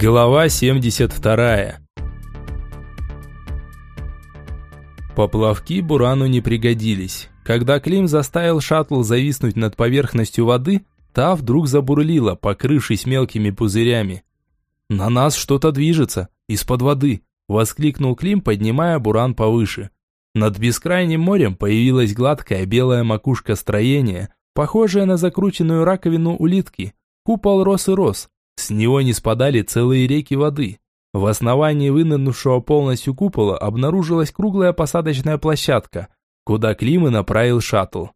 Глава 72. Поплавки Бурану не пригодились. Когда Клим заставил шаттл зависнуть над поверхностью воды, та вдруг забурлила, покрывшись мелкими пузырями. «На нас что-то движется, из-под воды!» – воскликнул Клим, поднимая Буран повыше. Над бескрайним морем появилась гладкая белая макушка строения, похожая на закрученную раковину улитки. Купол рос и рос, с него не спадали целые реки воды. В основании вынырнувшего полностью купола обнаружилась круглая посадочная площадка, куда Клим и направил шаттл.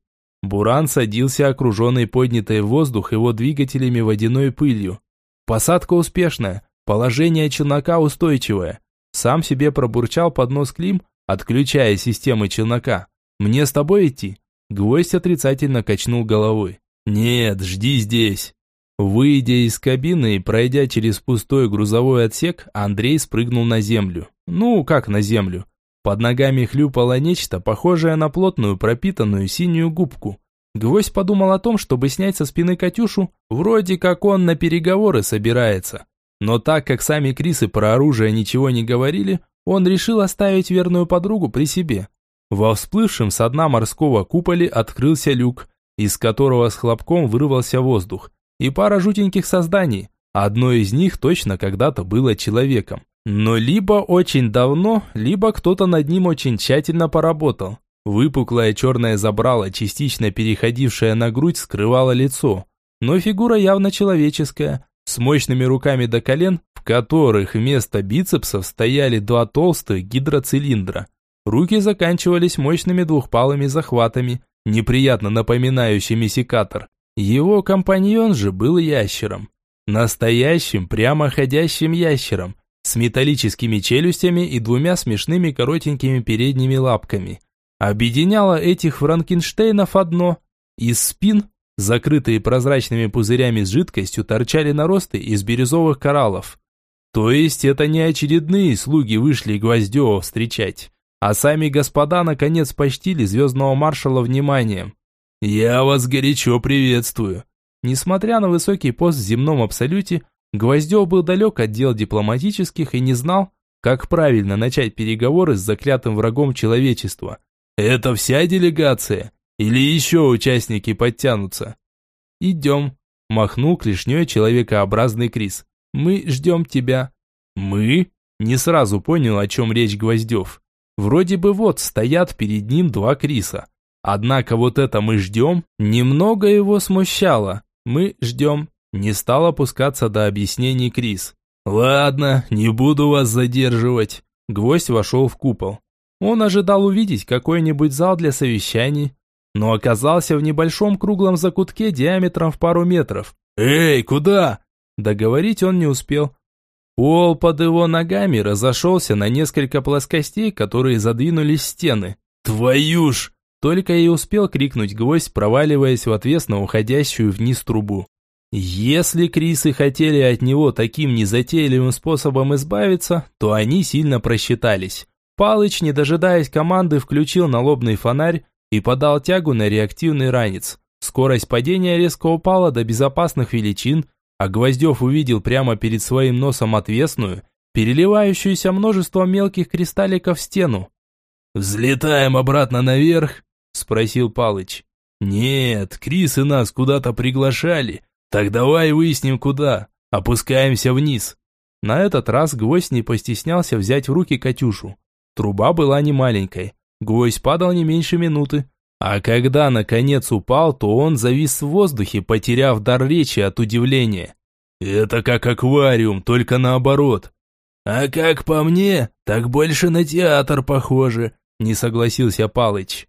Буран садился окруженный поднятой в воздух его двигателями водяной пылью. Посадка успешная, положение челнока устойчивое. Сам себе пробурчал под нос Клим, отключая системы челнока. «Мне с тобой идти?» Гвоздь отрицательно качнул головой. «Нет, жди здесь». Выйдя из кабины и пройдя через пустой грузовой отсек, Андрей спрыгнул на землю. Ну, как на землю? Под ногами хлюпало нечто, похожее на плотную пропитанную синюю губку. Гвоздь подумал о том, чтобы снять со спины Катюшу, вроде как он на переговоры собирается. Но так как сами Крисы про оружие ничего не говорили, он решил оставить верную подругу при себе. Во всплывшем со дна морского куполе открылся люк, из которого с хлопком вырвался воздух и пара жутеньких созданий. Одно из них точно когда-то было человеком. Но либо очень давно, либо кто-то над ним очень тщательно поработал. Выпуклое черное забрало, частично переходившее на грудь, скрывало лицо. Но фигура явно человеческая, с мощными руками до колен, в которых вместо бицепсов стояли два толстых гидроцилиндра. Руки заканчивались мощными двухпалыми захватами, неприятно напоминающими секатор. Его компаньон же был ящером. Настоящим, прямоходящим ящером, с металлическими челюстями и двумя смешными коротенькими передними лапками. Объединяло этих франкенштейнов одно. Из спин, закрытые прозрачными пузырями с жидкостью, торчали наросты из бирюзовых кораллов. То есть это не очередные слуги вышли Гвоздева встречать, а сами господа наконец почтили звездного маршала вниманием. «Я вас горячо приветствую». Несмотря на высокий пост в земном абсолюте, Гвоздев был далек от дел дипломатических и не знал, как правильно начать переговоры с заклятым врагом человечества. «Это вся делегация? Или еще участники подтянутся?» «Идем», – махнул клешней человекообразный Крис. «Мы ждем тебя». «Мы?» – не сразу понял, о чем речь Гвоздев. Вроде бы вот стоят перед ним два Криса. Однако вот это мы ждем, немного его смущало. Мы ждем. Не стал опускаться до объяснений Крис. «Ладно, не буду вас задерживать». Гвоздь вошел в купол. Он ожидал увидеть какой-нибудь зал для совещаний, но оказался в небольшом круглом закутке диаметром в пару метров. «Эй, куда?» Договорить он не успел. Пол под его ногами разошелся на несколько плоскостей, которые задвинулись стены. «Твою ж!» Только и успел крикнуть гвоздь, проваливаясь в отвесно уходящую вниз трубу. Если Крисы хотели от него таким незатейливым способом избавиться, то они сильно просчитались. Палыч, не дожидаясь команды, включил налобный фонарь и подал тягу на реактивный ранец. Скорость падения резко упала до безопасных величин, а Гвоздев увидел прямо перед своим носом отвесную, переливающуюся множеством мелких кристалликов стену. «Взлетаем обратно наверх спросил Палыч. Нет, Крис и нас куда-то приглашали. Так давай выясним куда. Опускаемся вниз. На этот раз гвоздь не постеснялся взять в руки Катюшу. Труба была не маленькой. Гвоздь падал не меньше минуты. А когда наконец упал, то он завис в воздухе, потеряв дар речи от удивления. Это как аквариум, только наоборот. А как по мне, так больше на театр похоже, не согласился Палыч.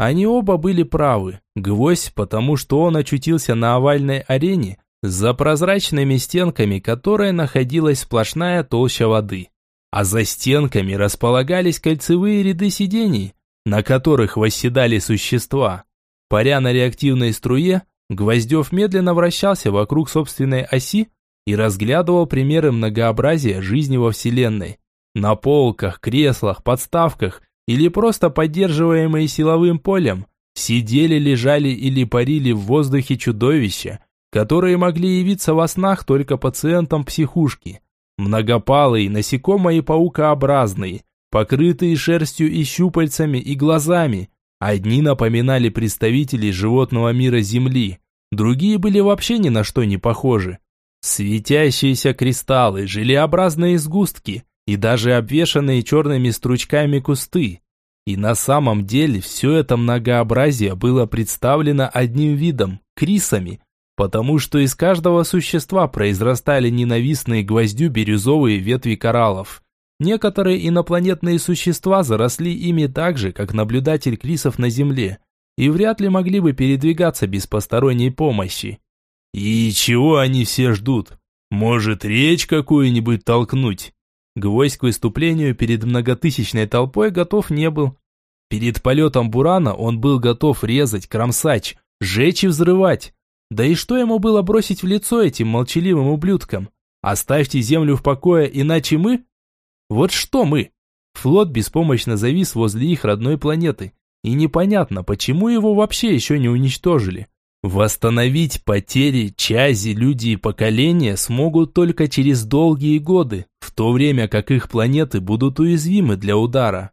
Они оба были правы. Гвоздь, потому что он очутился на овальной арене за прозрачными стенками, которой находилась сплошная толща воды. А за стенками располагались кольцевые ряды сидений, на которых восседали существа. Паря на реактивной струе, Гвоздев медленно вращался вокруг собственной оси и разглядывал примеры многообразия жизни во Вселенной. На полках, креслах, подставках или просто поддерживаемые силовым полем, сидели, лежали или парили в воздухе чудовища, которые могли явиться во снах только пациентам психушки. Многопалые, насекомые паукообразные, покрытые шерстью и щупальцами и глазами. Одни напоминали представителей животного мира Земли, другие были вообще ни на что не похожи. Светящиеся кристаллы, желеобразные сгустки и даже обвешанные черными стручками кусты. И на самом деле все это многообразие было представлено одним видом – крисами, потому что из каждого существа произрастали ненавистные гвоздю бирюзовые ветви кораллов. Некоторые инопланетные существа заросли ими так же, как наблюдатель крисов на Земле, и вряд ли могли бы передвигаться без посторонней помощи. И чего они все ждут? Может, речь какую-нибудь толкнуть? Гвоздь к выступлению перед многотысячной толпой готов не был. Перед полетом Бурана он был готов резать, кромсать, жечь и взрывать. Да и что ему было бросить в лицо этим молчаливым ублюдкам? Оставьте землю в покое, иначе мы... Вот что мы? Флот беспомощно завис возле их родной планеты. И непонятно, почему его вообще еще не уничтожили. Восстановить потери части люди и поколения смогут только через долгие годы, в то время как их планеты будут уязвимы для удара.